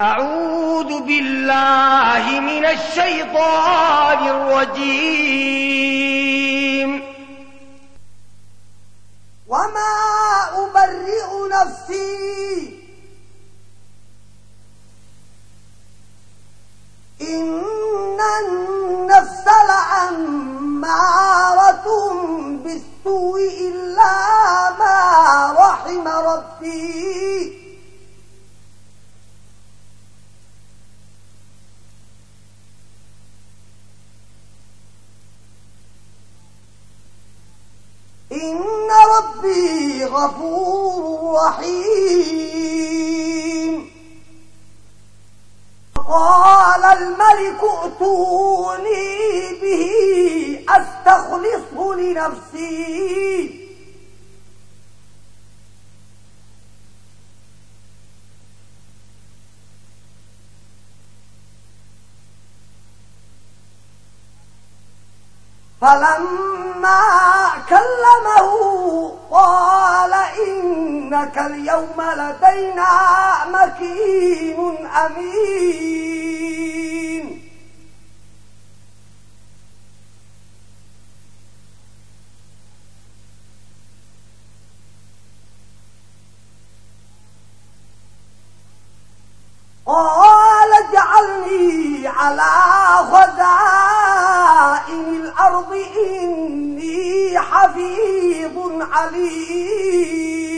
أعوذ بالله من الشيطان الرجيم. وما أبرئ نفسي إن النفس لعمارة بالسوء إلا ما رحم ربي إن ربي غفور رحيم. قال الملك اتوني به أستخلصه لنفسي. فلما كلمه قال إنك اليوم لدينا مكين أمين قال اجعلني على خزائن الأرض إني حفيظ عليم.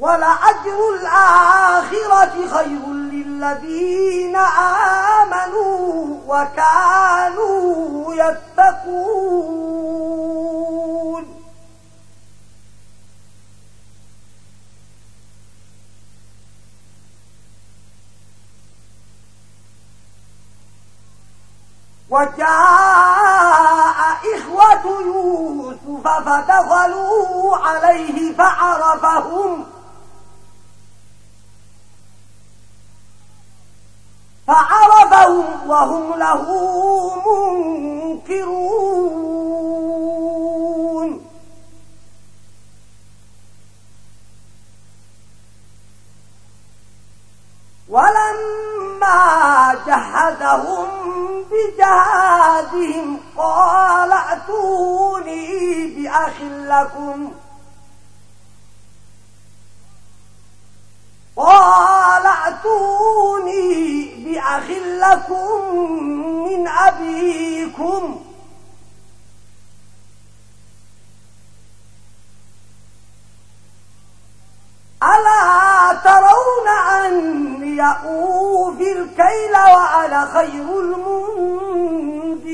ولأجر الآخرة خير للذين آمنوا وكانوا يتقون. وجاء إخوة يوسف فدخلوا عليه فعرفهم فعرفهم وهم له منكرون. ولما جهدهم بجهادهم قال اتوني بأخ لكم قال اتوني بأخ لكم من أبيكم. ألا ترون أني أوفي الكيل وأنا خير المنزلين؟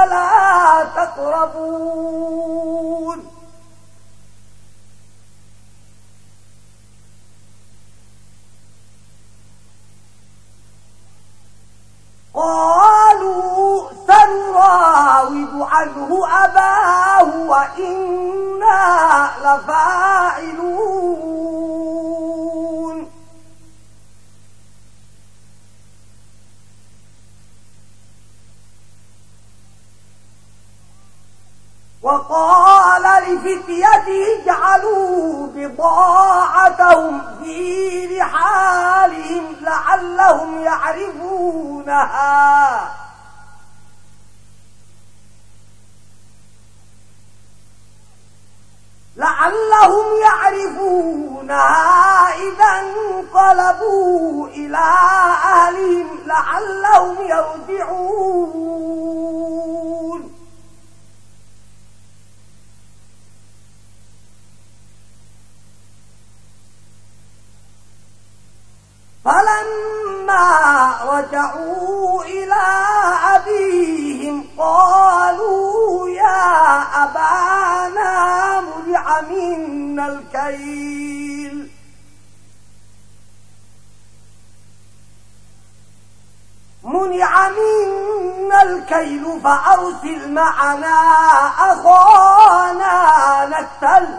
فلا تقربون وقال لفتيته اجعلوا بضاعتهم في رحالهم لعلهم يعرفونها. لعلهم يعرفونها إذا انقلبوا إلى أهلهم لعلهم يرجعون. رجعوا إلى أبيهم قالوا يا أبانا منع منا الكيل منع منا الكيل فأرسل معنا أخانا نكتل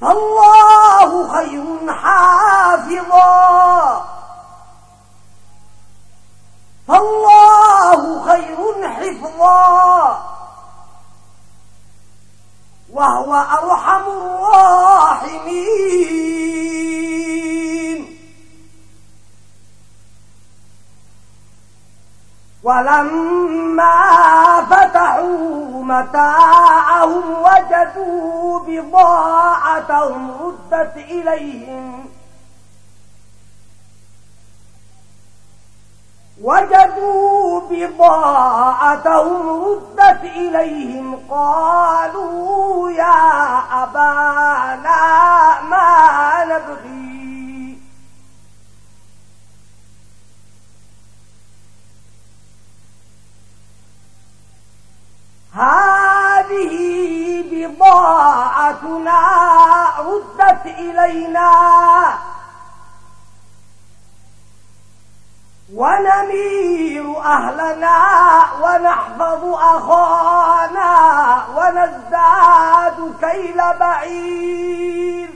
فالله خير حافظا فالله خير حفظا وهو أرحم الراحمين ولما فتحوا متاعهم وجدوا بضاعتهم ردت إليهم. وجدوا بضاعتهم ردت إليهم. قالوا يا أبانا ما نبغي بضاعتنا ردت إلينا. ونمير أهلنا ونحفظ أخانا ونزداد كيل بعير.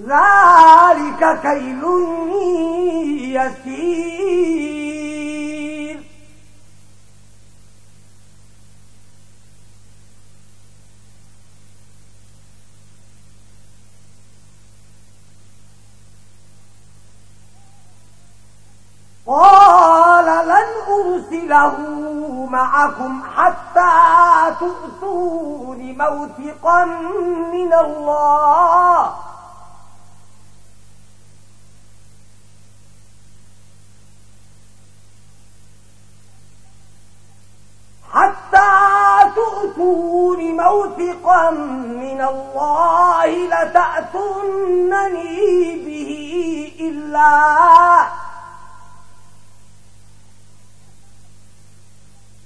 ذلك كيل يسير. أرسله معكم حتى تؤتون موثقا من الله. حتى تؤتون موثقا من الله لتأتونني به إلا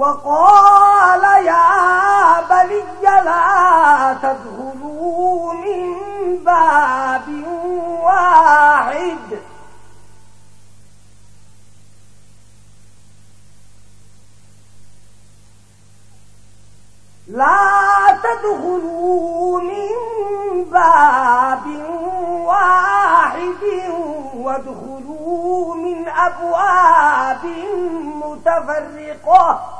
وقال يا بني لا تدخلوا من باب واحد. لا تدخلوا من باب واحد وادخلوا من أبواب متفرقة.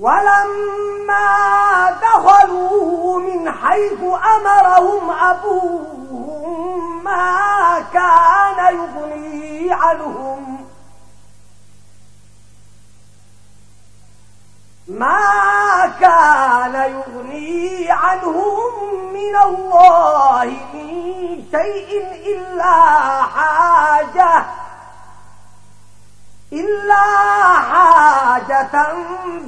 ولما دخلوا من حيث أمرهم أبوهم ما كان يغني عنهم ما كان يغني عنهم من الله من شيء إلا حاجة إلا حاجة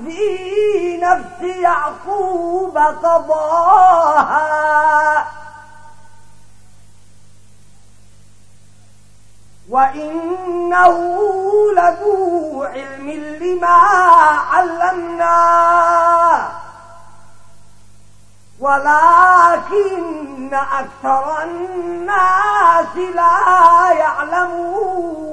في نفس يعقوب قضاها. وإنه لذو علم لما علمنا. ولكن أكثر الناس لا يعلمون.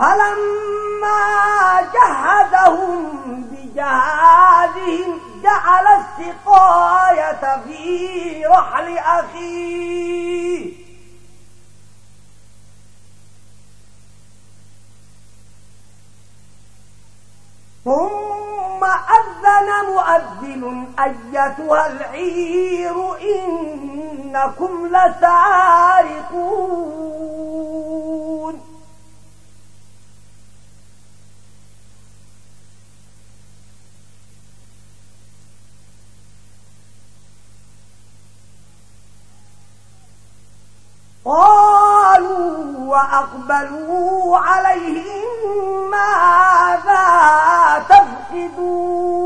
فلما جهدهم بجهادهم جعل السقاية في رحل أخيه. ثم أذن مؤذن، أيتها العير، إنكم لسارقون. قالوا وأقبلوا عليهم ماذا تفقدون.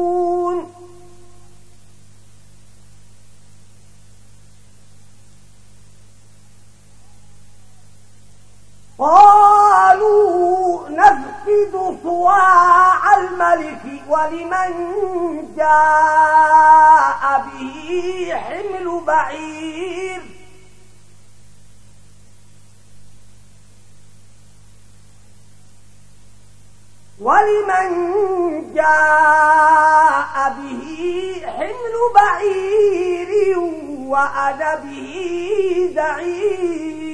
قالوا نفقد صواع الملك ولمن جاء به حمل بعير. ولمن جاء به حمل بعير وأنا به دعير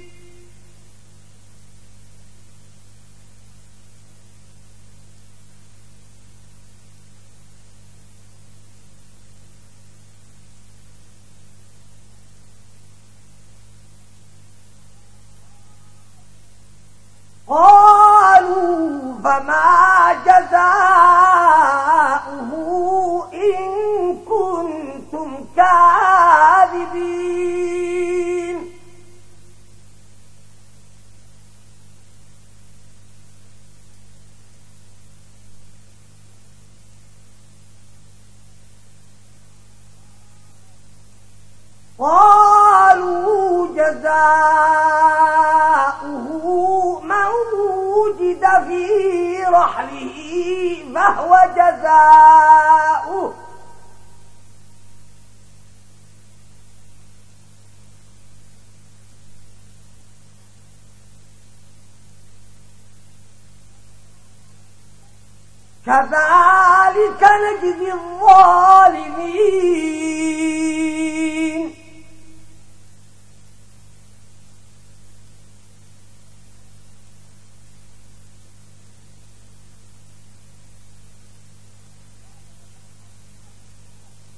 كذلك نجزي الظالمين.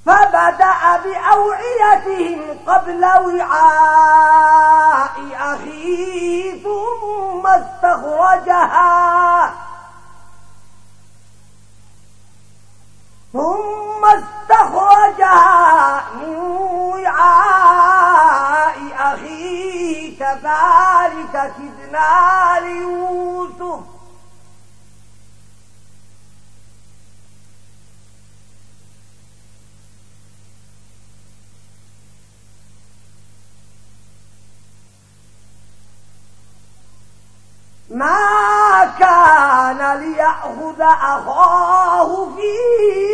فبدأ بأوعيتهم قبل وعاء أخيه ثم استخرجها. ثم استخرجها من وعاء أخيه، كذلك كدنا ليوسف. ما كان ليأخذ أخاه في دين الملك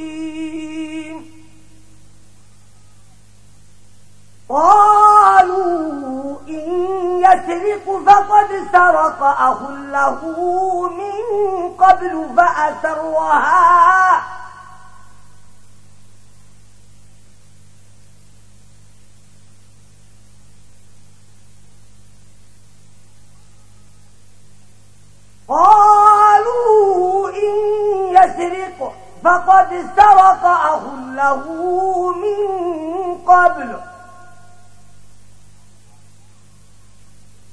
قالوا إن يسرق فقد سرق أخ له من قبل فأسرها. قالوا إن يسرق فقد سرق أخ له من قبل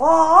قال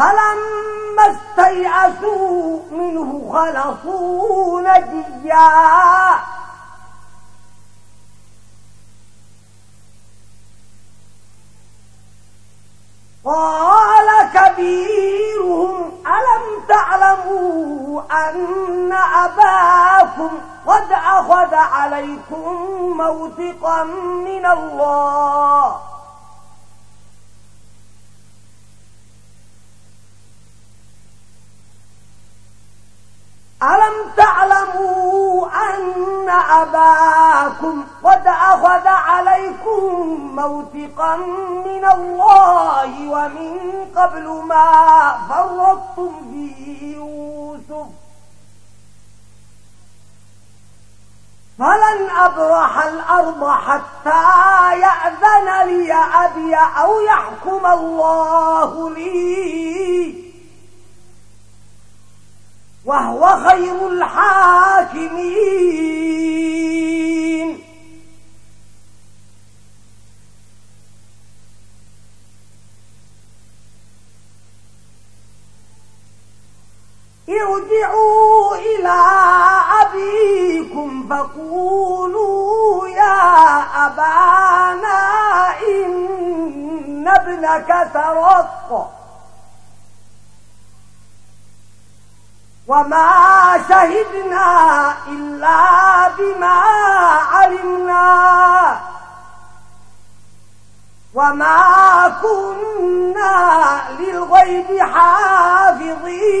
فلما استيأسوا منه خلصوا نجيا قال كبيرهم ألم تعلموا أن أباكم قد أخذ عليكم موثقا من الله موثقا من الله ومن قبل ما فرطتم في يوسف. فلن أبرح الأرض حتى يأذن لي أبي أو يحكم الله لي. وهو خير الحاكمين. فقولوا يا أبانا إن ابنك سرق وما شهدنا إلا بما علمنا. وما كنا للغيب حافظين.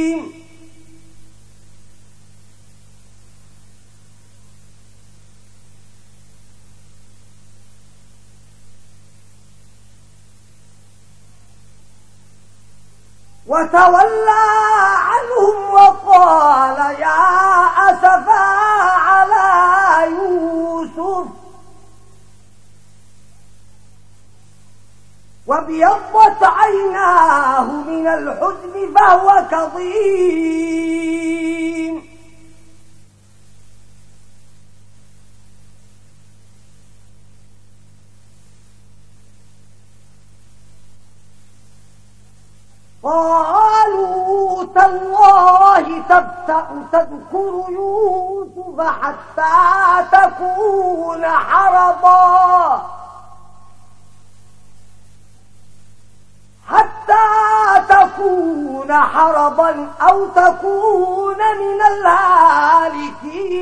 وتولى عنهم وقال يا أسفا على يوسف. وبيضت عيناه من الحزن فهو كظيم. قالوا تالله تبتأ تذكر يوسف حتى تكون حرضا. حتى تكون حرضا أو تكون من الهالكين.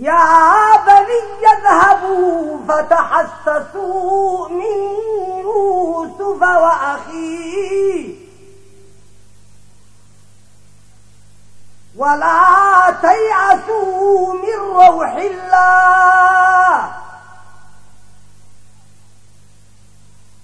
يا بني اذهبوا فتحسسوا من يوسف وأخيه. ولا تيأسوا من روح الله.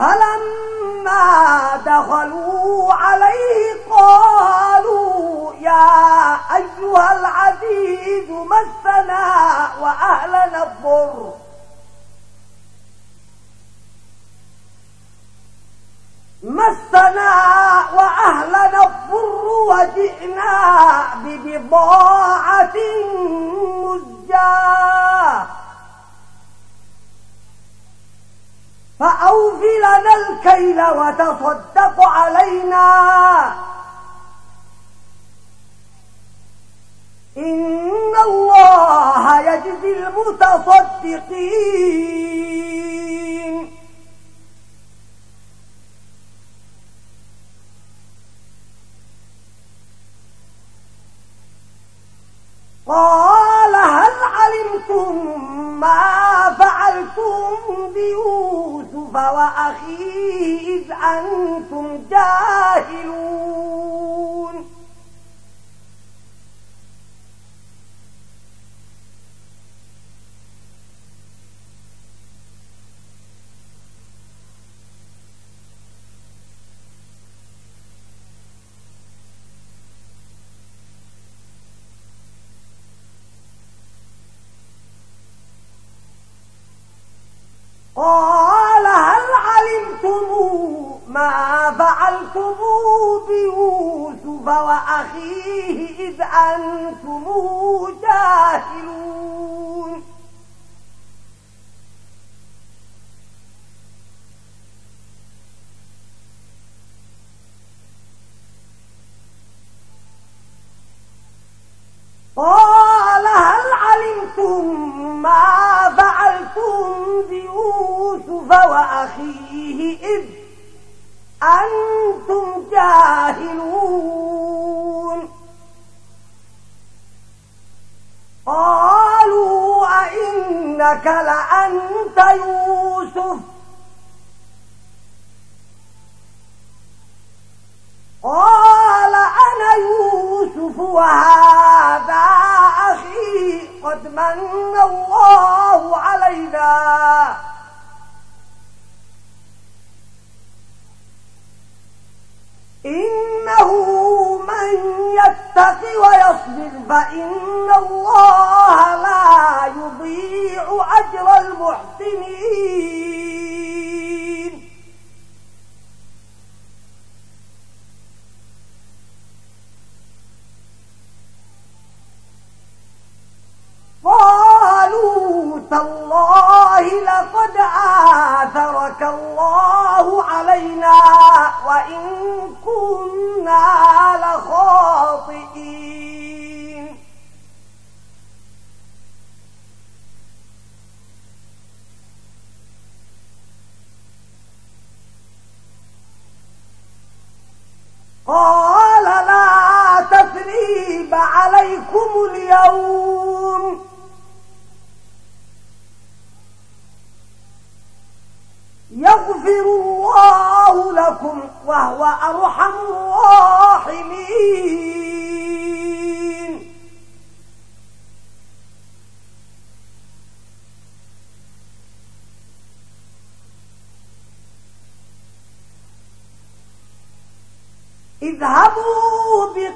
فلما دخلوا عليه قالوا يا أيها العزيز مسنا وأهلنا الضر. مسنا وأهلنا الضر وجئنا ببضاعة مزجاة. فأوفي لنا الكيل وتصدق علينا. إن الله يجزي المتصدقين. قال هل علمتم ما فعلتم بيوسف وأخيه إذ أنتم جاهلون عنكم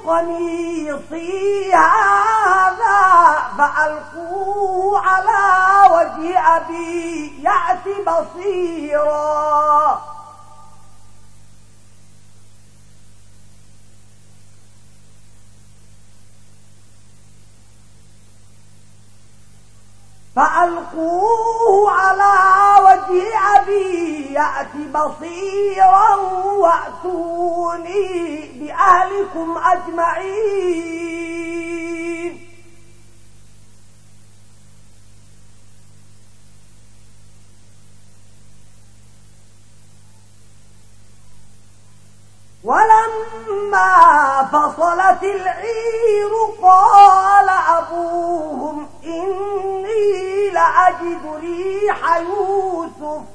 اذهبوا بقميصي هذا فألقوه على وجه أبي يأتي بصيرا. فألقوه على وجه أبي يأتي بصيرا وأتوني بأهلكم أجمعين. ولما فصلت العير قال أبوهم إني لأجد ريح يوسف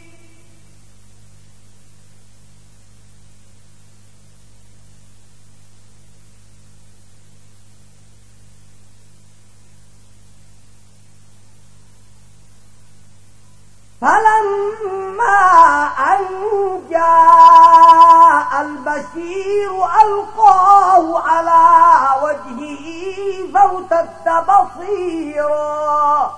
فلما أن جاء البشير ألقاه على وجهه فارتد بصيرا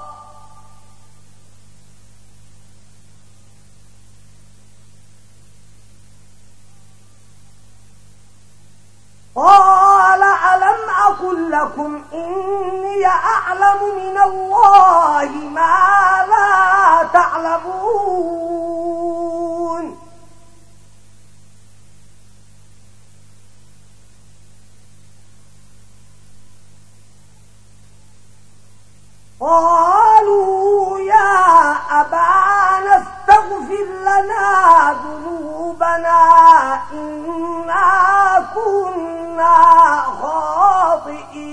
قال ألم أقل لكم إني أعلم من الله ما لا تعلمون؟ قالوا يا أبانا استغفر لنا ذنوبنا إنا كنا خاطئين.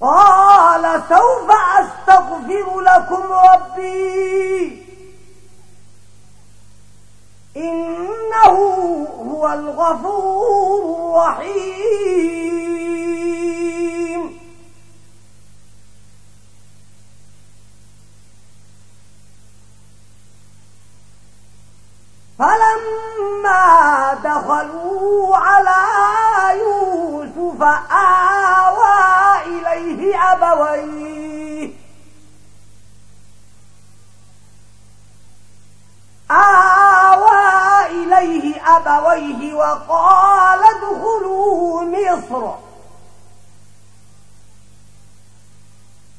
قال سوف أستغفر لكم ربي. إنه هو الغفور الرحيم. فلما دخلوا على يوسف آوى إليه أبويه. آوى إليه أبويه وقال ادخلوا مصر.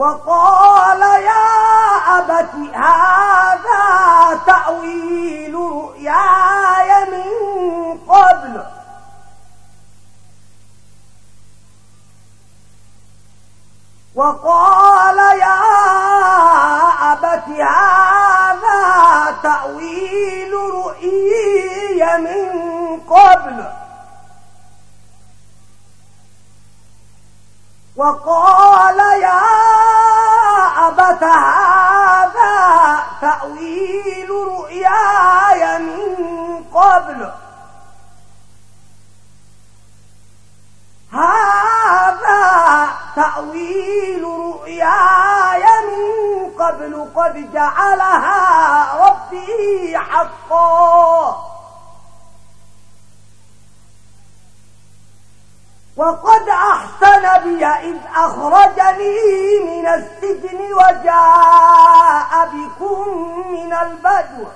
وقال يا أبت، هذا تأويل رؤياي من قبل. وقال يا أبت، هذا تأويل رؤيي من قبل. وقال يا أبت هذا تأويل رؤياي من قبل. هذا تأويل رؤياي من قبل، قد جعلها ربي حقا. وقد أحسن بي إذ أخرجني من السجن وجاء بكم من البدو.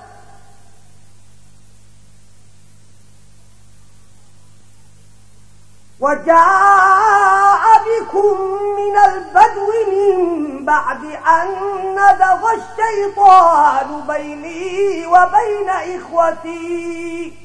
وجاء بكم من البدو من بعد أن ندغ الشيطان بيني وبين إخوتي.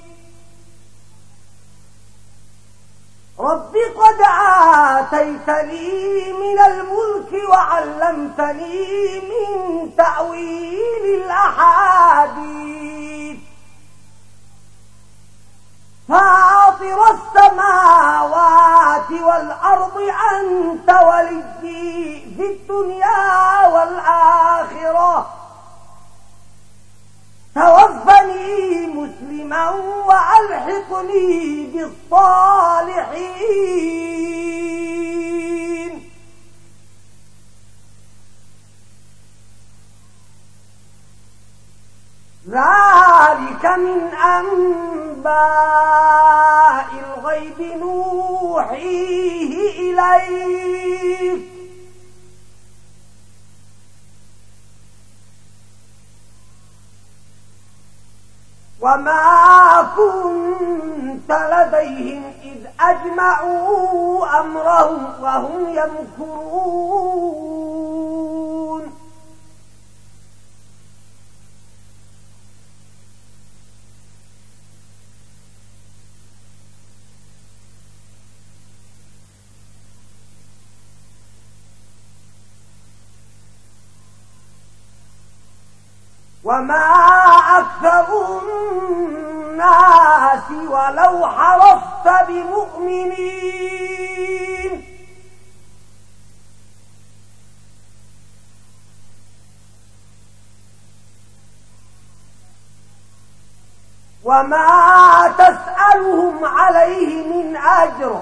رب قد آتيتني من الملك وعلمتني من تأويل الأحاديث. فاطر السماوات والأرض، أنت ولي في الدنيا والآخرة. توفني مسلما وألحقني بالصالحين. ذلك من أنباء الغيب نوحيه إليك. وما كنت لديهم إذ أجمعوا أمرهم وهم يمكرون وما أكثر الناس ولو حرصت بمؤمنين وما تسألهم عليه من أجر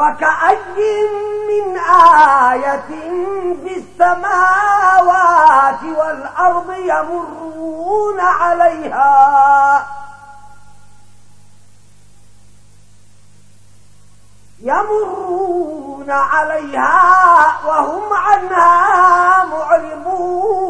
وكأي من آية في السماوات والأرض يمرون عليها يمرون عليها وهم عنها معرضون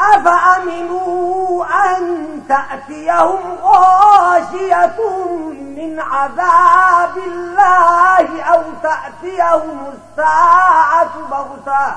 أفأمنوا أن تأتيهم غاشية من عذاب الله أو تأتيهم الساعة بغتاً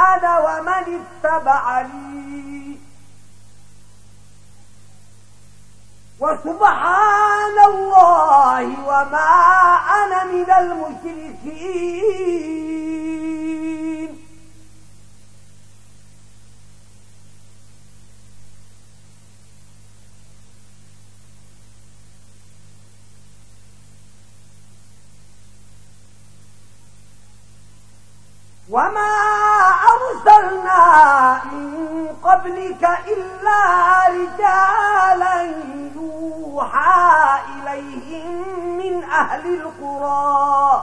أنا ومن اتبعني وسبحان الله وما أنا من المشركين. وما أرسلنا من قبلك إلا رجالا يوحى إليهم من أهل القرى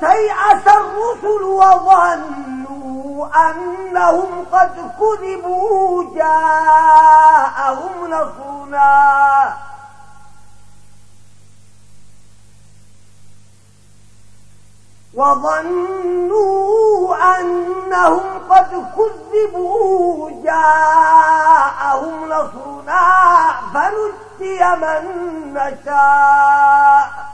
استيأس الرسل وظنوا أنهم قد كذبوا جاءهم نصرنا. وظنوا أنهم قد كذبوا جاءهم نصرنا فنجي من نشاء.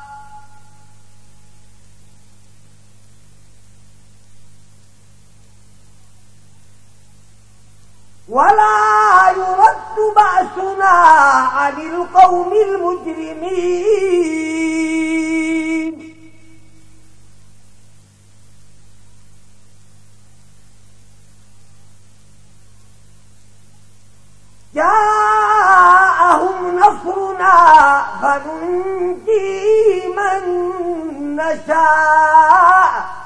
ولا يرد بأسنا عن القوم المجرمين. جاءهم نصرنا فننجي من نشاء.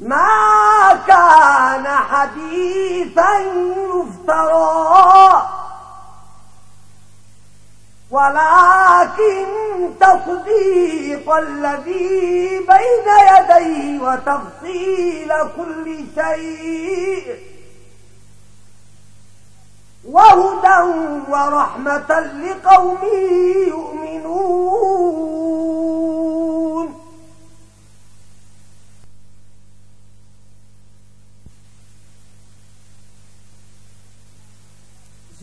ما كان حديثا يفترى. ولكن تصديق الذي بين يديه وتفصيل كل شيء. وهدى ورحمة لقوم يؤمنون.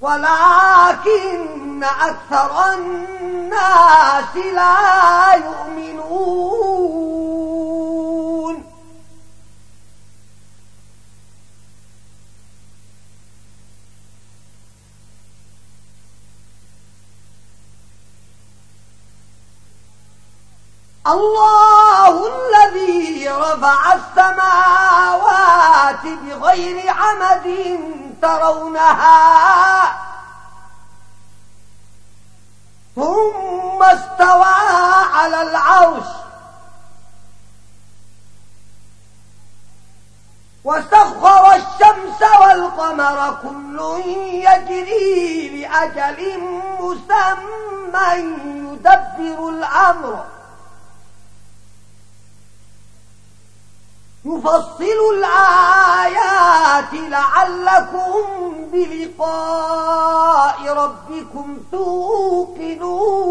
ولكن أكثر الناس لا يؤمنون. الله الذي رفع السماوات بغير عمد ترونها. ثم استوى على العرش. وسخر الشمس والقمر كل يجري لأجل مسمى يدبر الأمر. يفصل الآيات لعلكم بلقاء ربكم توقنون.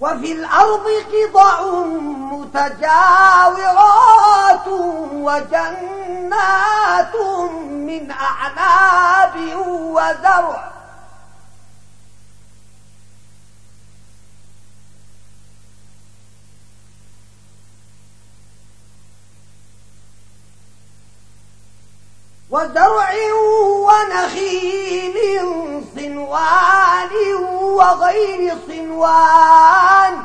وفي الأرض قضع متجاورات وجنات من أعناب وزرع وزرع ونخيل صنوان وغير صنوان.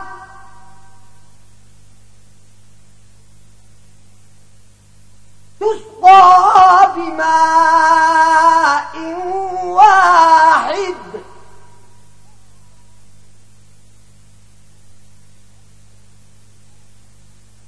تسقى بماء واحد.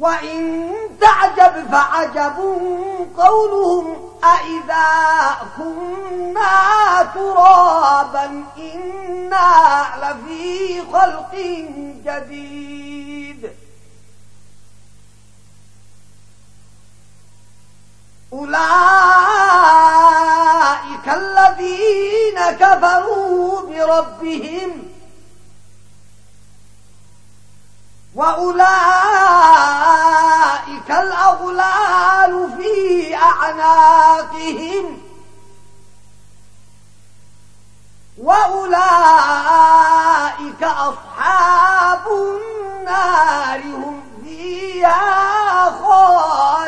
وإن تعجب فعجب قولهم أئذا كنا ترابا إنا لفي خلق جديد أولئك الذين كفروا بربهم وأولئك الأغلال في أعناقهم وأولئك أصحاب النار هم فيها خالدون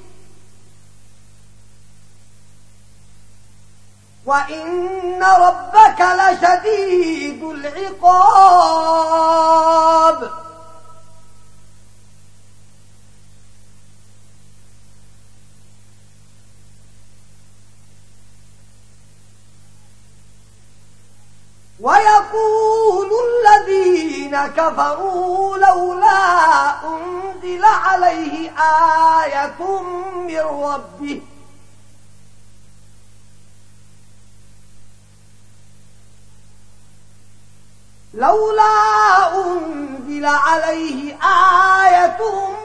وإن ربك لشديد العقاب ويقول الذين كفروا لولا أنزل عليه آية من ربه لولا أنزل عليه آية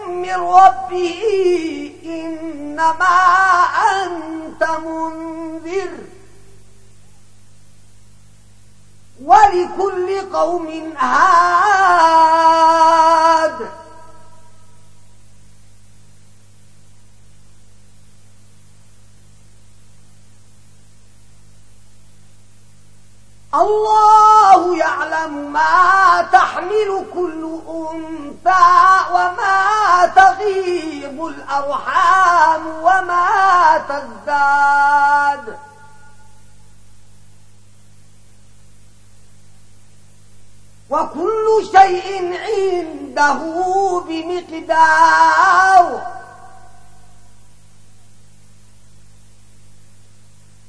من ربه إنما أنت منذر ولكل قوم هاد الله يعلم ما تحمل كل أنثى وما تغيب الأرحام وما تزداد وكل شيء عنده بمقدار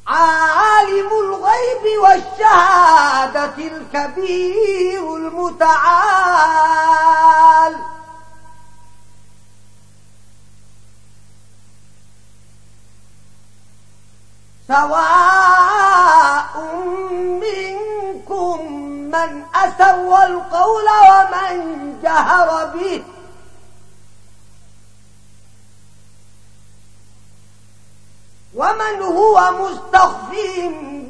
عالم الغيب والشهادة الكبير المتعال. سواء منكم من أسوى القول ومن جهر به ومن هو مستخف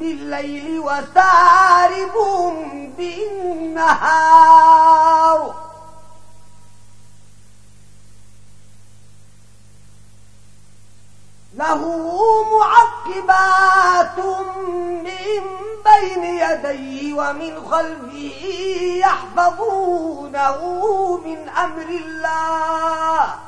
بالليل وسارب بالنهار. له معقبات من بين يديه ومن خلفه يحفظونه من أمر الله.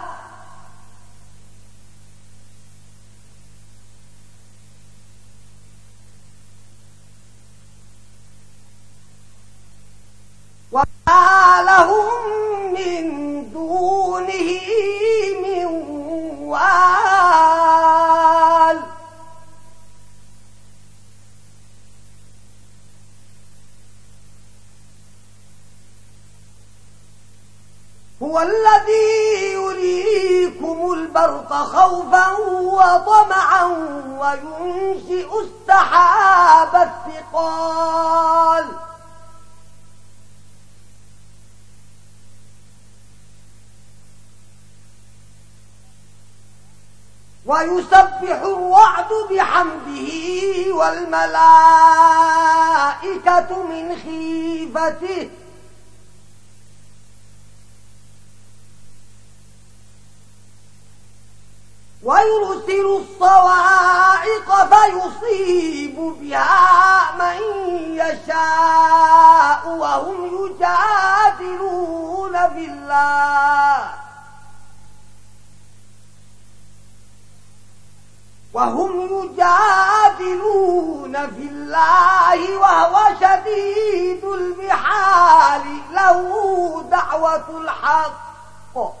وما لهم من دونه من وال هو الذي يريكم البرق خوفا وطمعا وينشئ السحاب الثقال ويسبح الرعد بحمده والملائكة من خيفته. ويرسل الصواعق فيصيب بها من يشاء وهم يجادلون بالله وهم يجادلون في الله وهو شديد المحال له دعوة الحق.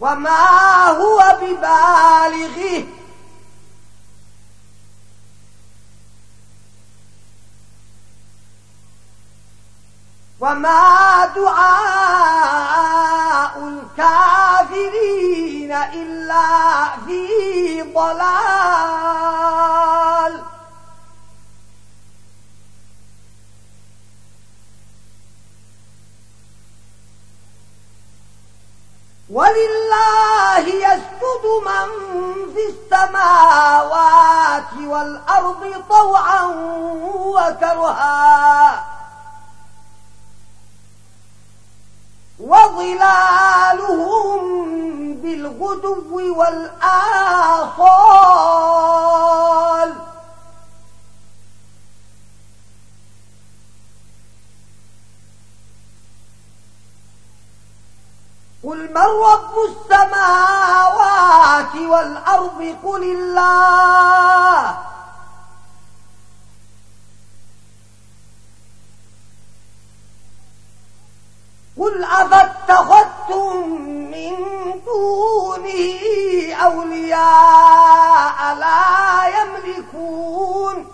وما هو ببالغه. وما دعاء الكافرين إلا في ضلال. ولله يسجد من في السماوات والأرض طوعا وكرها وظلالهم بالغدو والآصال قل من رب السماوات والأرض قل الله قل أفاتخذتم من دونه أولياء لا يملكون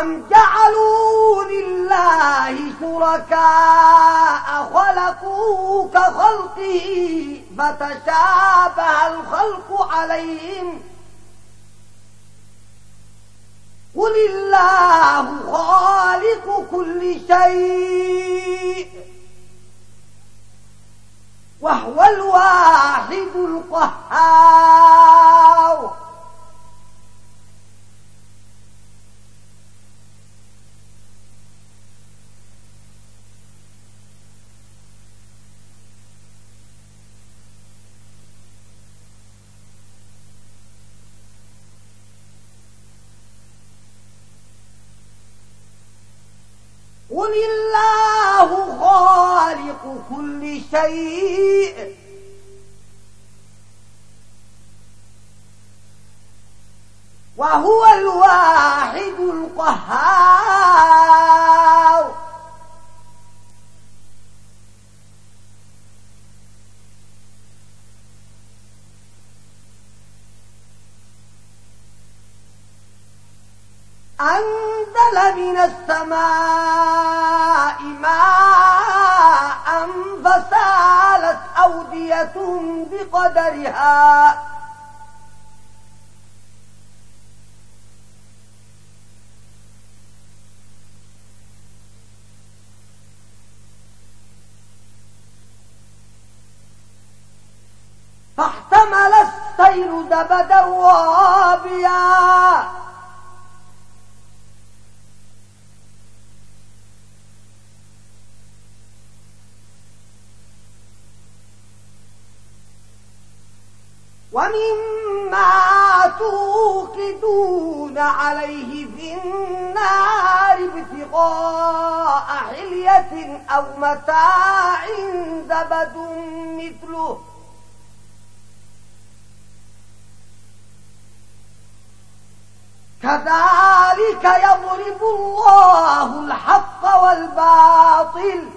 أم جعلوا لله شركاء خلقوا كخلقه فتشابه الخلق عليهم قل الله خالق كل شيء وهو الواحد القهار قل الله خالق كل شيء. وهو الواحد القهار. أنزل من السماء ماء فسالت أودية بقدرها. فاحتمل السيل زبدا رابيا. ومما توقدون عليه في النار ابتغاء حلية أو متاع زبد مثله كذلك يضرب الله الحق والباطل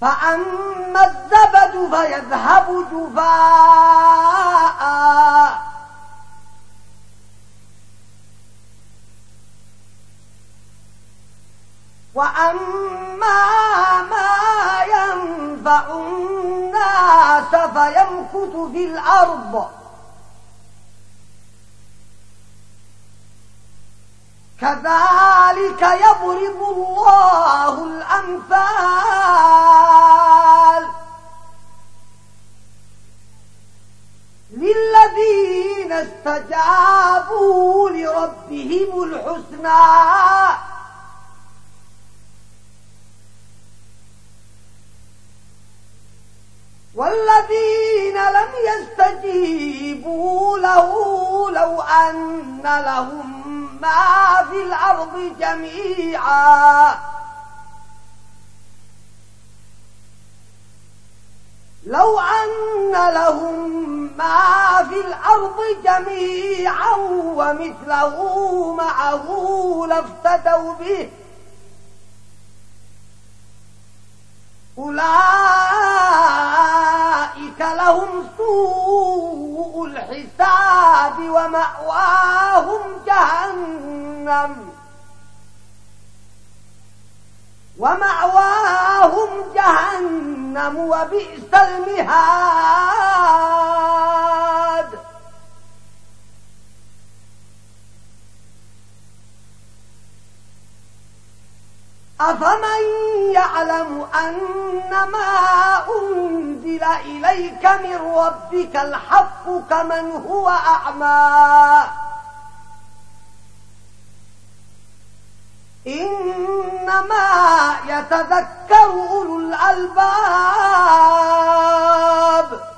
فأما الزبد فيذهب جفاء. وأما ما ينفع الناس فيمكث في الأرض. كذلك يضرب الله الأمثال للذين استجابوا لربهم الحسنى. والذين لم يستجيبوا له لو أن لهم ما في الأرض جميعا. لو أن لهم ما في الأرض جميعا ومثله معه لافتدوا به أولئك لهم سوء الحساب ومأواهم جهنم. ومأواهم جهنم وبئس المهاد. أفمن يعلم أن ما أنزل إليك من ربك الحق كمن هو أعمى إنما يتذكر أولو الألباب '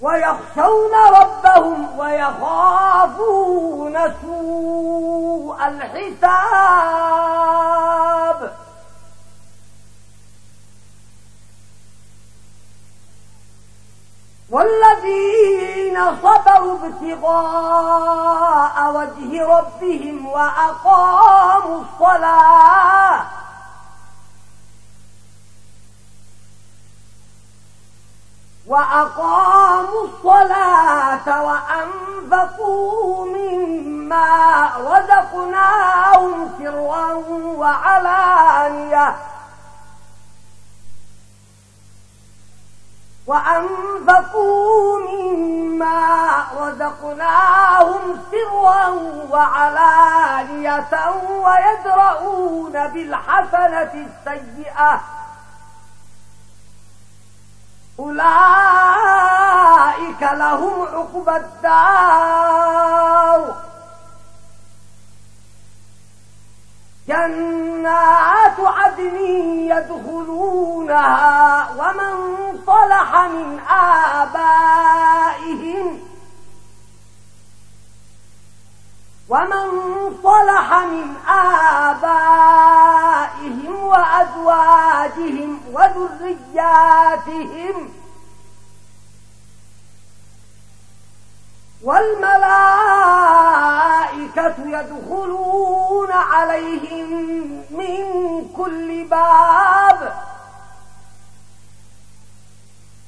ويخشون ربهم ويخافون سوء الحساب والذين صبروا ابتغاء وجه ربهم وأقاموا الصلاة وأقاموا الصلاة وأنفقوا مما رزقناهم سرا وعلانية. وأنفقوا مما رزقناهم سرا وعلانية ويدرؤون بالحسنة السيئة. أولئك لهم عقب الدار. جنات عدن يدخلونها ومن طلح من آبائهم ومن صلح من آبائهم وأزواجهم وذرياتهم والملائكة يدخلون عليهم من كل باب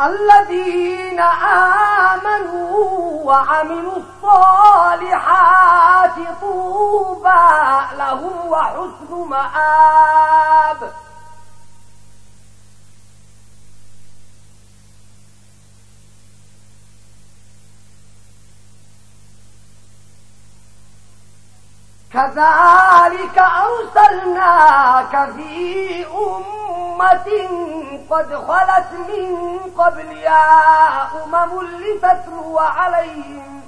الذين آمنوا وعملوا الصالحات طوبى لهم وحسن مآب. كذلك أرسلناك في أمة قد خلت من قبل يا أمم لتتلو عليهم.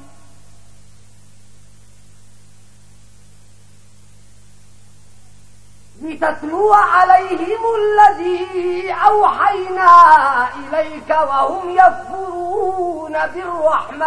لتتلو عليهم الذي أوحينا إليك وهم يكفرون بالرحمن.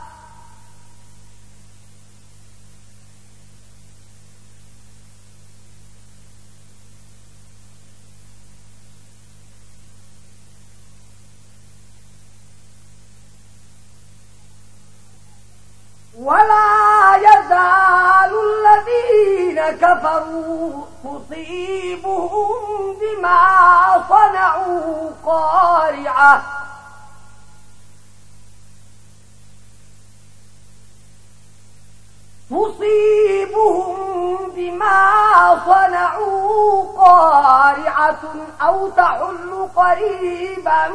ولا يزال الذين كفروا تصيبهم بما صنعوا قارعة تصيبهم بما صنعوا قارعة أو تحل قريبا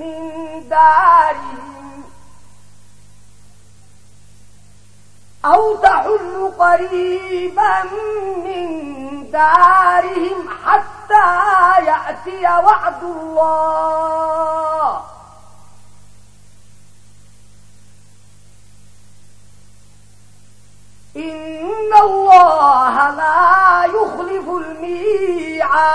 من دارهم أو تحل قريبا من دارهم حتى يأتي وعد الله. إن الله لا يخلف الميعاد.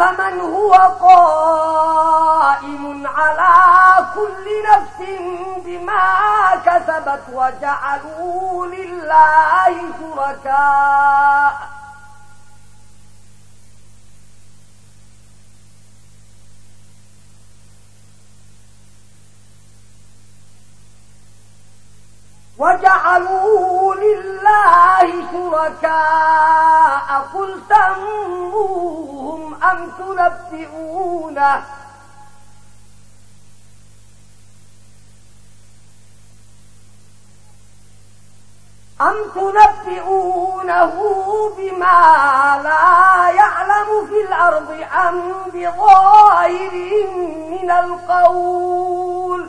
أفمن هو قائم على كل نفس بما كسبت وجعلوا لله شركاء. وجعلوا لله شركاء. قل سموهم أم تنبئونه أم تنبئونه بما لا يعلم في الأرض أم بظاهر من القول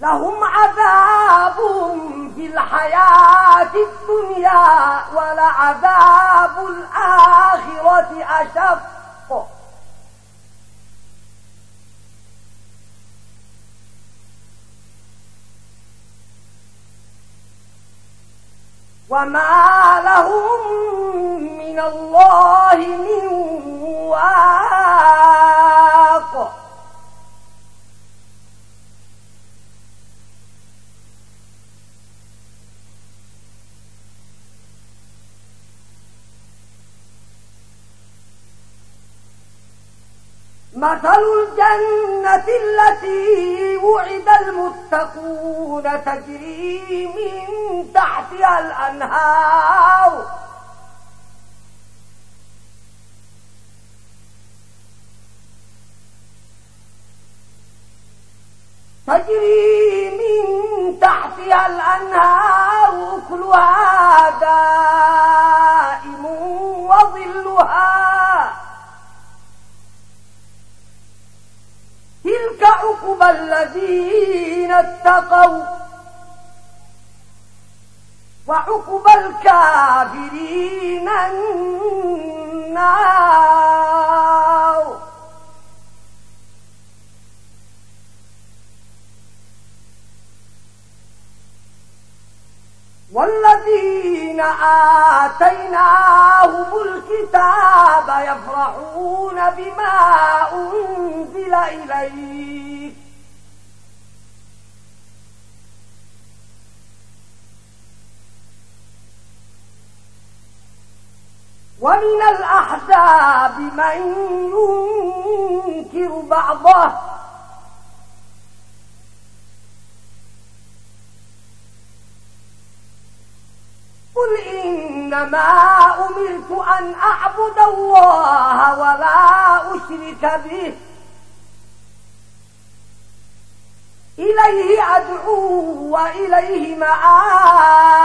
لهم عذاب في الحياة الدنيا ولعذاب الآخرة أشق. وما لهم من الله من واق. مثل الجنة التي وعد المتقون تجري من تحتها الأنهار. تجري من تحتها الأنهار أكلها دائم وظلها. تلك عقب الذين اتقوا وعقب الكافرين النار والذين آتيناهم الكتاب يفرحون بما أنزل إليه. ومن الأحزاب من ينكر بعضه قل إنما أمرت أن أعبد الله ولا أشرك به. إليه أدعو وإليه مآب.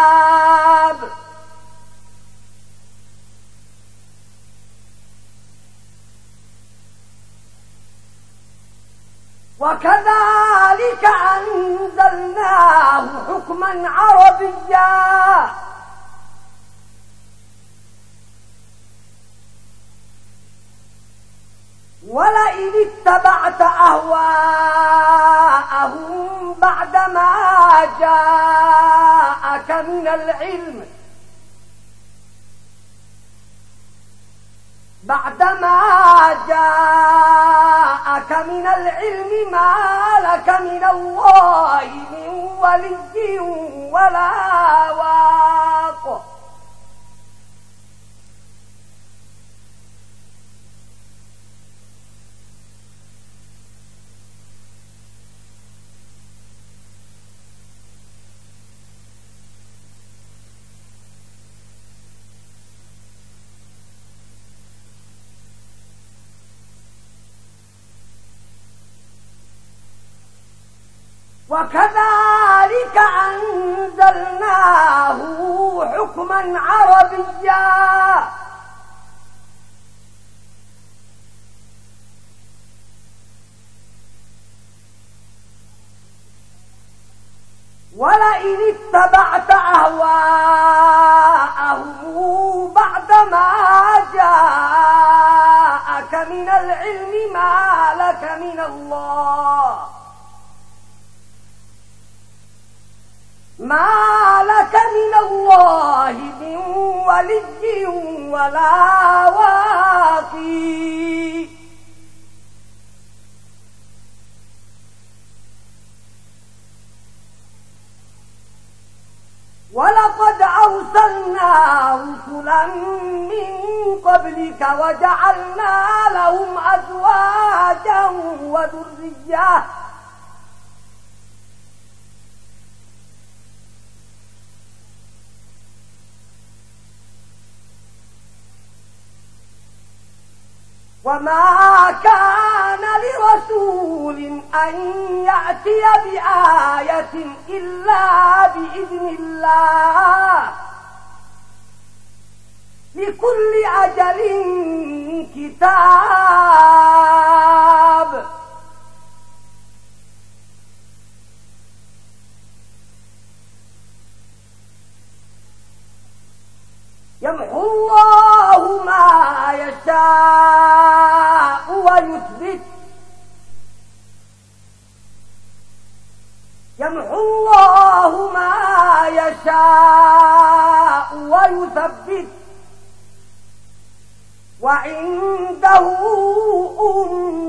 وكذلك أنزلناه حكما عربيا. ولئن اتبعت أهواءهم بعدما جاءك من العلم بعدما جاءك من العلم ما لك من الله من ولي ولا واق وكذلك أنزلناه حكما عربيا. ولئن اتبعت أهواءهم بعدما جاءك من العلم ما لك من الله. ما لك من الله من ولي ولا واقي. ولقد أرسلنا رسلا من قبلك وجعلنا لهم أزواجا وذرية وما كان لرسول أن يأتي بآية إلا بإذن الله لكل أجل كتاب يمحو الله ما يشاء ويثبت. يمحو الله ما يشاء ويثبت. وعنده أم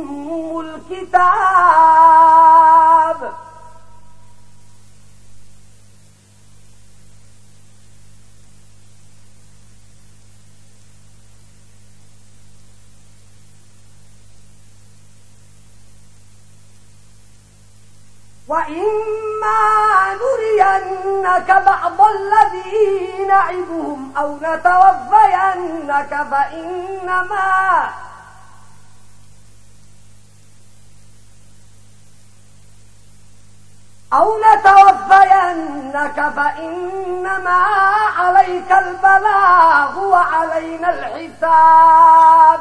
وإما نرينك بعض الذين نعدهم أو نتوفينك فإنما أو نتوفينك فإنما عليك البلاغ وعلينا الحساب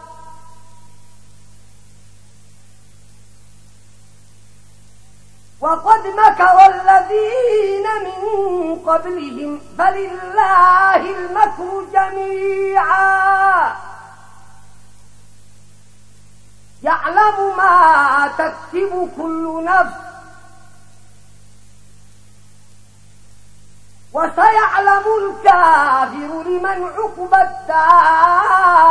وقد مكر الذين من قبلهم فلله المكر جميعا يعلم ما تكتب كل نفس وسيعلم الكافر لمن عقب الدار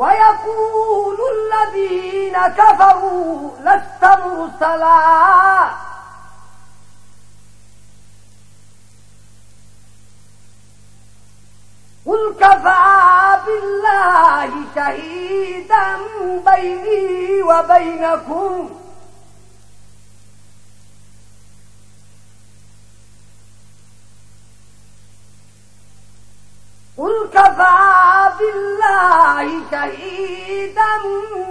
ويقول الذين كفروا لست مرسلا قل كفى بالله شهيدا بيني وبينكم قل كفى بالله شهيدا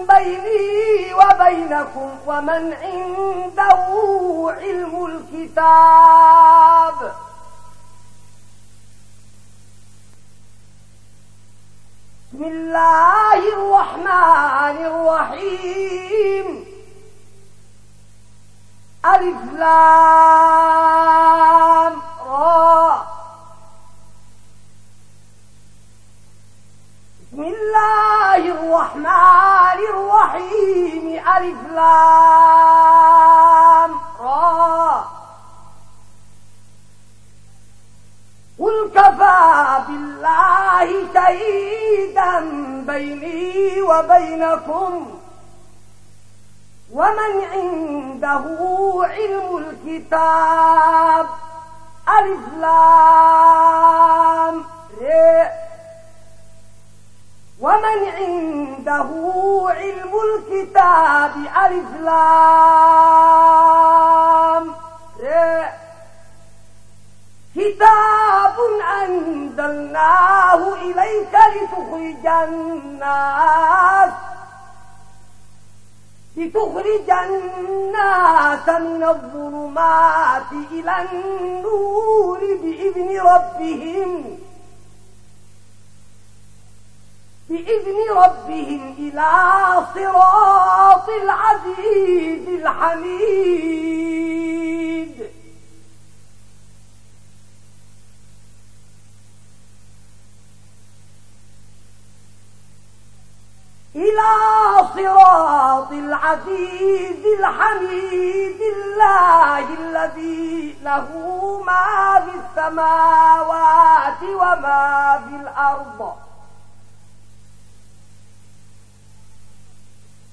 بيني وبينكم ومن عنده علم الكتاب. بسم الله الرحمن الرحيم. ألف لام را. بسم الله الرحمن الرحيم، ألف لام را قل كفى بالله شهيدا بيني وبينكم، ومن عنده علم الكتاب، ألف لام. علم الكتاب ألف لام كتاب أنزلناه إليك لتخرج الناس. لتخرج الناس من الظلمات إلى النور بإذن ربهم. بإذن ربهم إلى صراط العزيز الحميد. إلى صراط العزيز الحميد الله الذي له ما في السماوات وما في الأرض.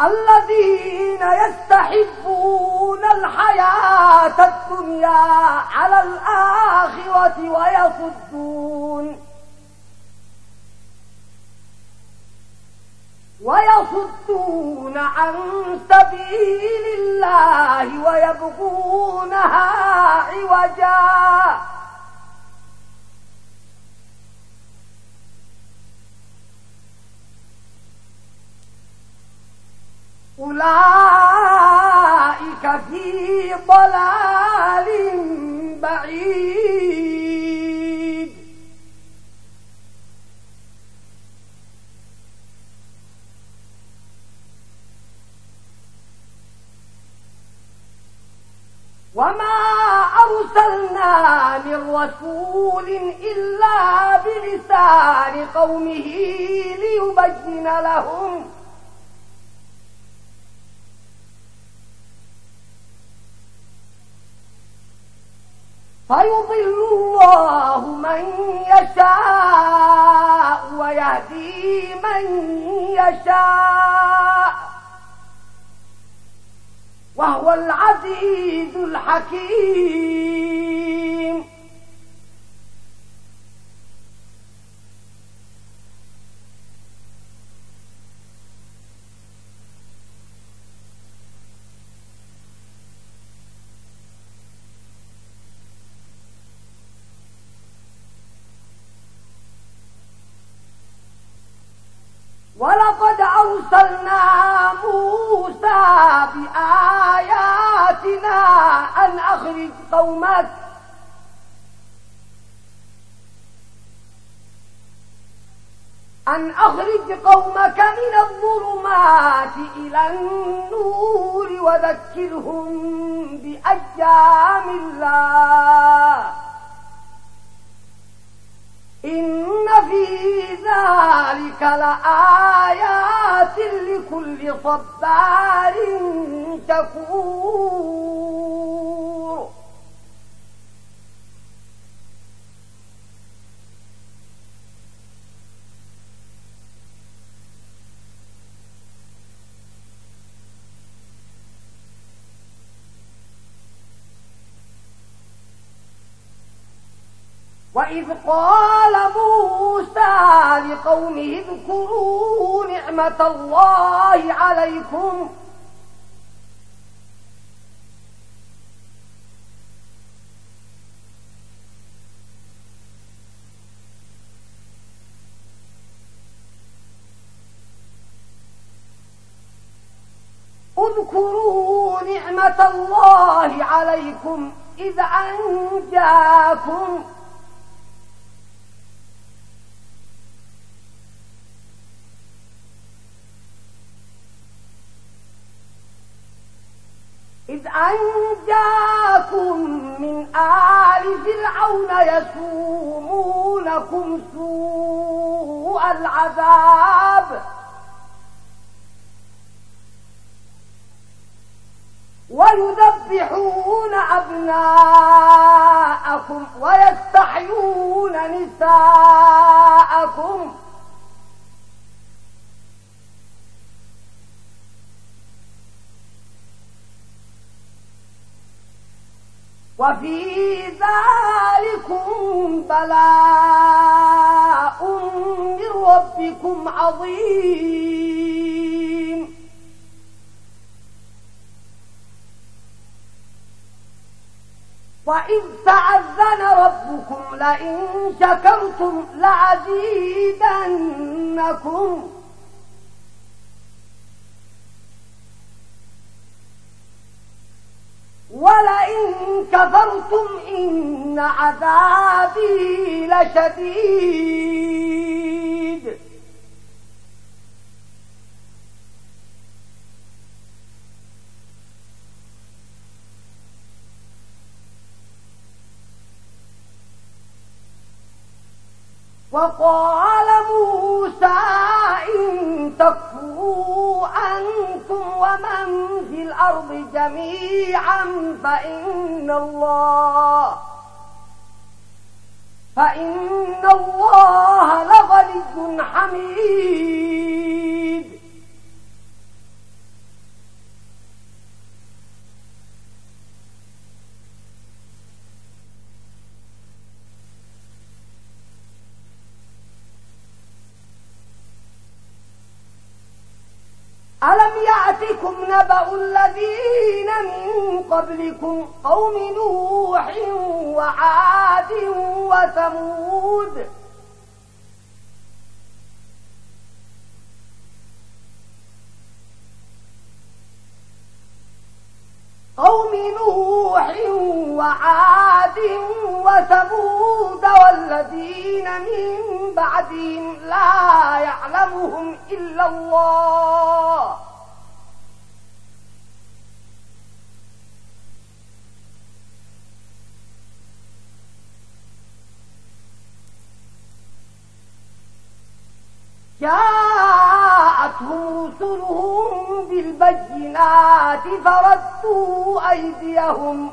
الذين يستحبون الحياة الدنيا على الآخرة ويصدون. ويصدون عن سبيل الله ويبغونها عوجا. أولئك في ضلال بعيد. وما أرسلنا من رسول إلا بلسان قومه ليبجن لهم فيضل الله من يشاء ويهدي من يشاء وهو العزيز الحكيم ولقد أرسلنا موسى بآياتنا أن أخرج قومك. أن أخرج قومك من الظلمات إلى النور وذكرهم بأيام الله. إن في ذلك لآيات لكل صبار تكون وإذ قال موسى لقومه اذكروا نعمة الله عليكم اذكروا نعمة الله عليكم إذ أنجاكم إذ أنجاكم من آل فرعون يسومونكم سوء العذاب. ويذبحون أبناءكم ويستحيون نساءكم. وفي ذلكم بلاء من ربكم عظيم. وإذ تعذن ربكم لئن شكرتم لعزيدنكم ولئن كفرتم إن عذابي لشديد وقال موسى إن تكفروا أنتم ومن في الأرض جميعا فإن الله فإن الله لغني حميد ألم يأتكم نبأ الذين من قبلكم قوم نوح وعاد وثمود قوم نوح وعاد وثمود والذين من بعدهم لا يعلمهم إلا الله. جاءتهم رسلهم بالبينات فردوا أيديهم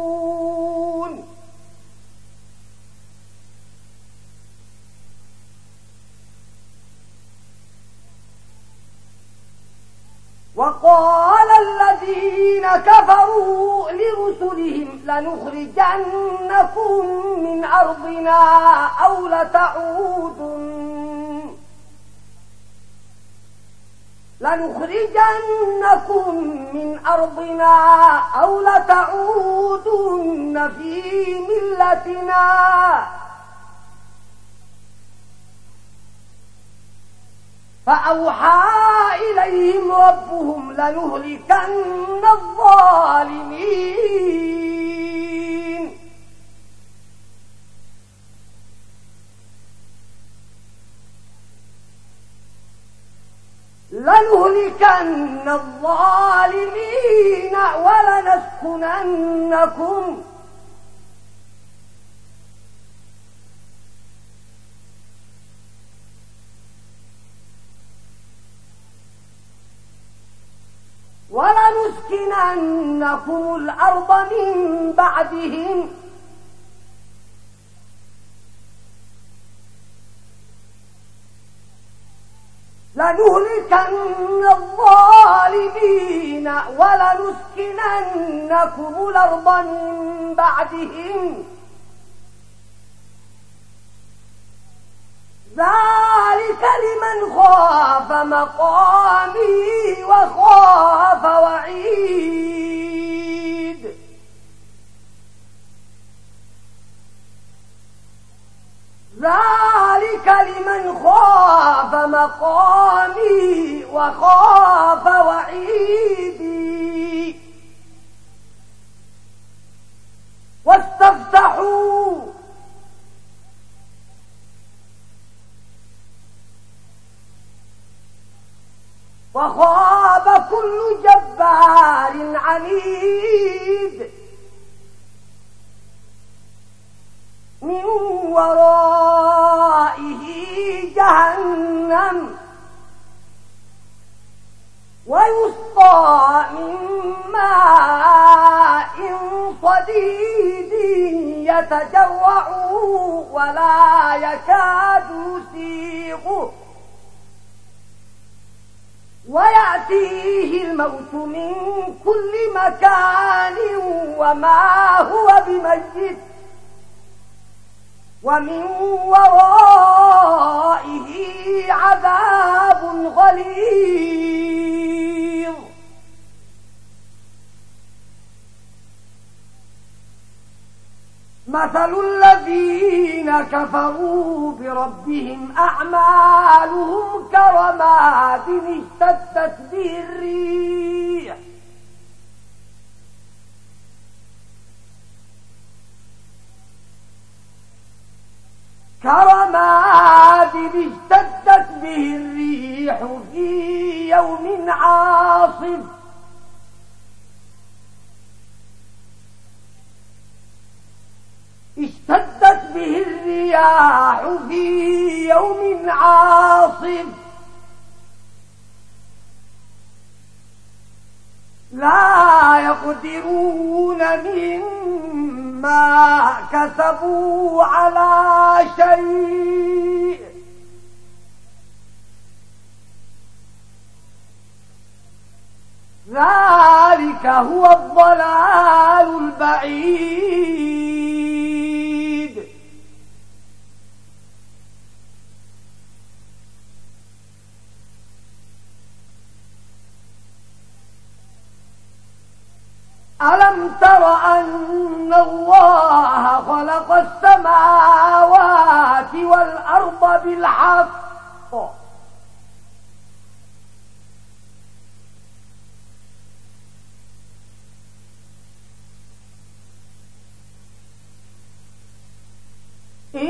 وقال الذين كفروا لرسلهم لنخرجنكم من أرضنا أو لتعودن. لنخرجنكم من أرضنا أو لتعودن في ملتنا. فأوحى إليهم ربهم لنهلكن الظالمين. لنهلكن الظالمين ولنسكننكم ولنسكننكم الأرض من بعدهم. لنهلكن الظالمين ولنسكننكم الأرض من بعدهم. ذلك لمن خاف مقامي وخاف وعيد. ذلك لمن خاف مقامي وخاف وعيدي. واستفتحوا وخاب كل جبار عنيد. من ورائه جهنم. ويسقى من ماء صديد يتجوع ولا يكاد يسيغه ويأتيه الموت من كل مكان وما هو بمجد ومن ورائه عذاب غليظ مثل الذين كفروا بربهم أعمالهم كرمات اشتدت به الريح. الرياح في يوم عاصف. لا يقدرون مما كسبوا على شيء. ذلك هو الضلال البعيد. ألم تر أن الله خلق السماوات والأرض بالحق؟ إن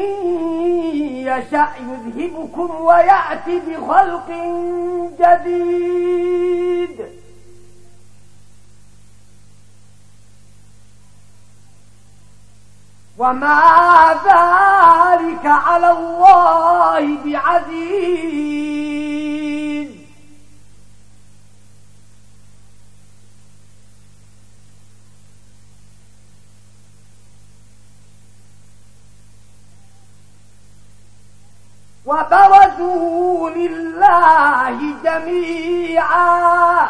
يشأ يذهبكم ويأتي بخلق جديد. وما ذلك على الله بعزيز وبرزوا لله جميعا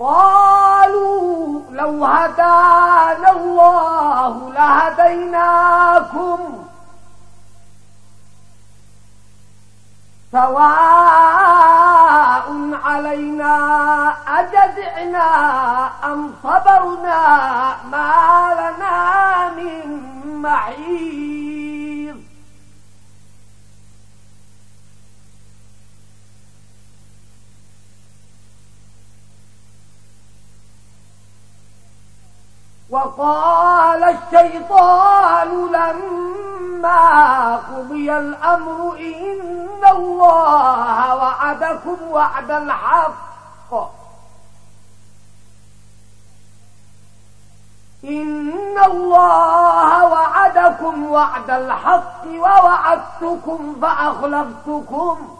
قالوا لو هدانا الله لهديناكم سواء علينا أجزعنا أم صبرنا ما لنا من محيط وقال الشيطان لما قضي الأمر إن الله وعدكم وعد الحق. إن الله وعدكم وعد الحق ووعدتكم فأخلفتكم.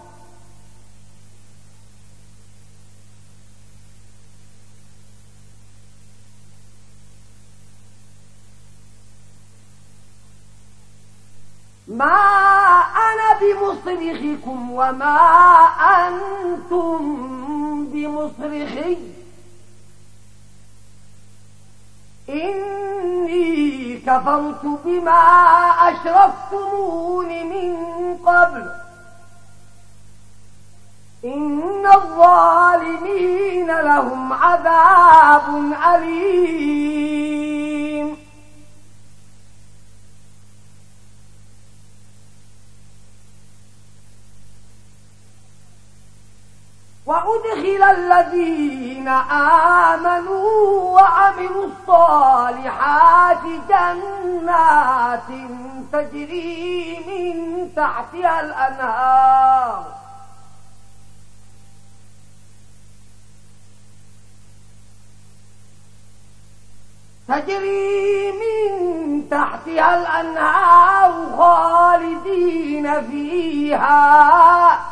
ما أنا بمصرخكم وما أنتم بمصرخي. إني كفرت بما أشرفتمون من قبل. إن الظالمين لهم عذاب أليم. وأدخل الذين آمنوا وعملوا الصالحات جنات تجري من تحتها الأنهار. تجري من تحتها الأنهار خالدين فيها.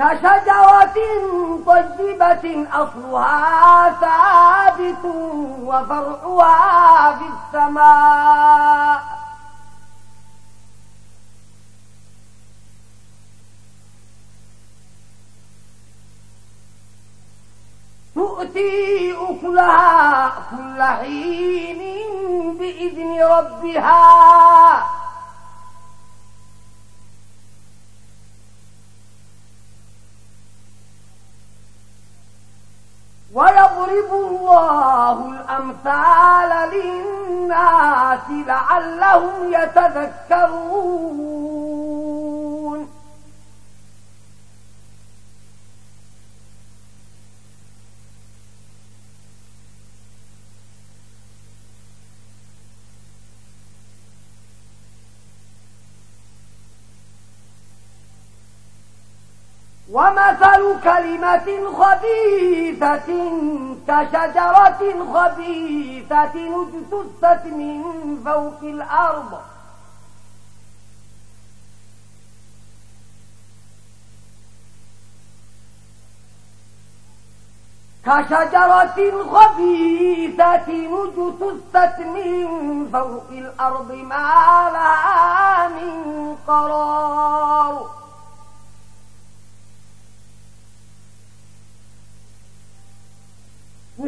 كشجرة طيبة أصلها ثابت وفرعها في السماء. تؤتي أكلها كل حين بإذن ربها. ويضرب الله الأمثال للناس لعلهم يتذكرون ومثل كلمة خبيثة كشجرة خبيثة اجتثت من فوق الأرض. كشجرة خبيثة اجتثت من فوق الأرض ما لها من قرار.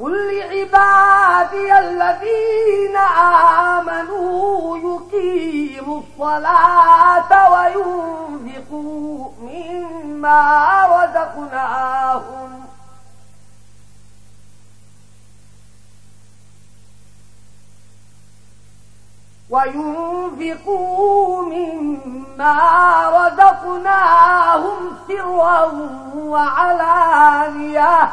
قل لعبادي الذين آمنوا يقيموا الصلاة وينفقوا مما رزقناهم وينفقوا مما رزقناهم سرا وعلانية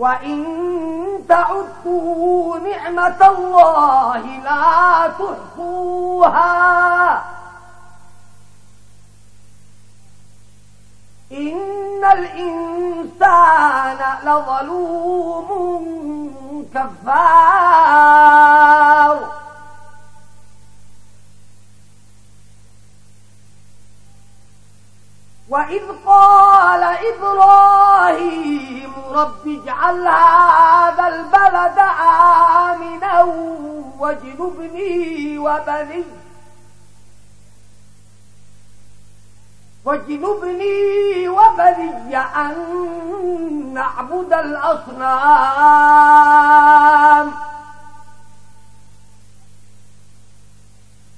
وإن تعدوا نعمة الله لا تحفوها إن الإنسان لظلوم كفار وإذ قال إبراهيم رب اجعل هذا البلد آمنا واجنبني وبني واجنبني وبني أن نعبد الأصنام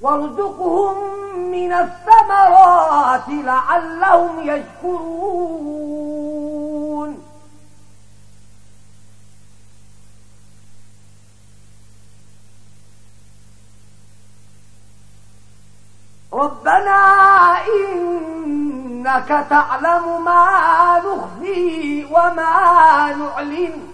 وارزقهم من الثمرات لعلهم يشكرون. ربنا إنك تعلم ما نخفي وما نعلن.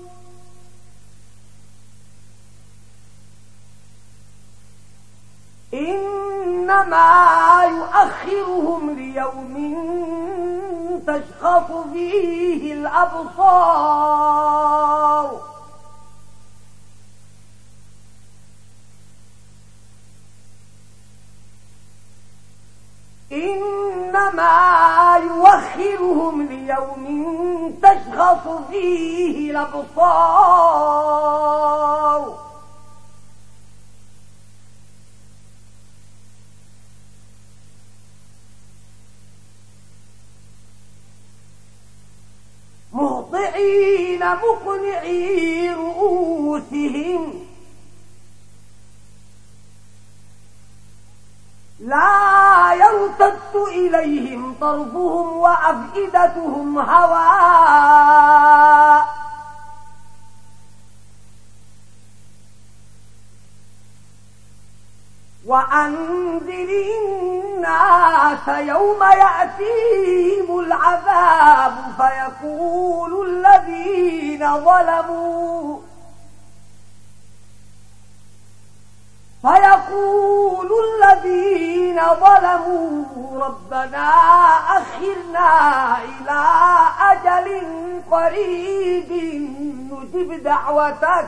إنما يؤخرهم ليوم تشخص فيه الأبصار. إنما يوخرهم ليوم تشخص فيه الأبصار. مهطعين مقنعي رؤوسهم. لا يرتد إليهم طرفهم وأفئدتهم هواء. وأنذر الناس يوم يأتيهم العذاب فيقول الذين ظلموا. فيقول الذين ظلموا، ربنا أخرنا إلى أجل قريب نجب دعوتك.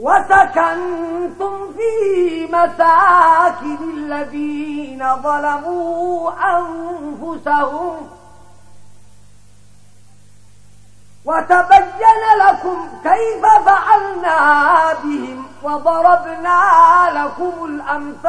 وسكنتم في مساكن الذين ظلموا أنفسهم. وتبين لكم كيف فعلنا بهم وضربنا لكم الأمثال.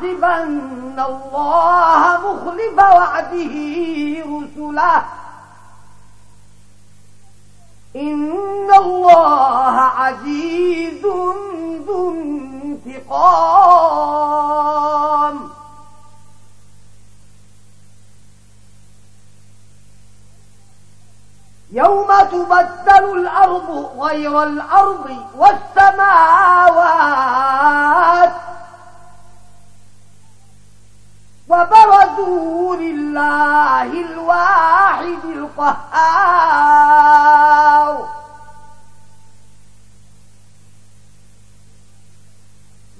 فلا تحسبن الله مخلف وعده رسله. إن الله عزيز ذو انتقام. يوم تبدل الأرض غير الأرض والسماوات. وبرزوا لله الواحد القهار.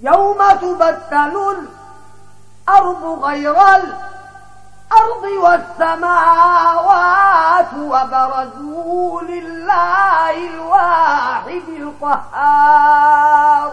يوم تبدل الأرض غير الأرض والسماوات وبرزوا لله الواحد القهار.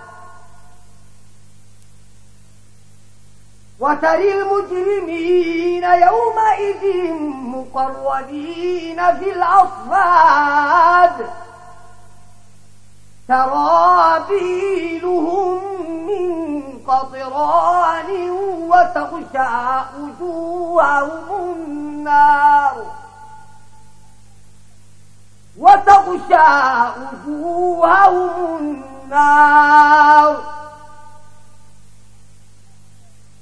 وترى المجرمين يومئذ مقرونين في الأصفاد. ترابيلهم من قطران وتغشى وجوههم النار. وتغشى وجوههم النار.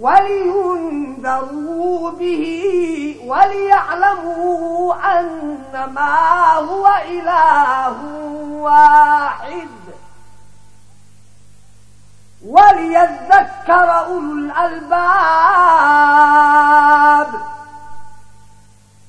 ولينذروا به وليعلموا أنما هو إله واحد. وليذكر أولو الألباب.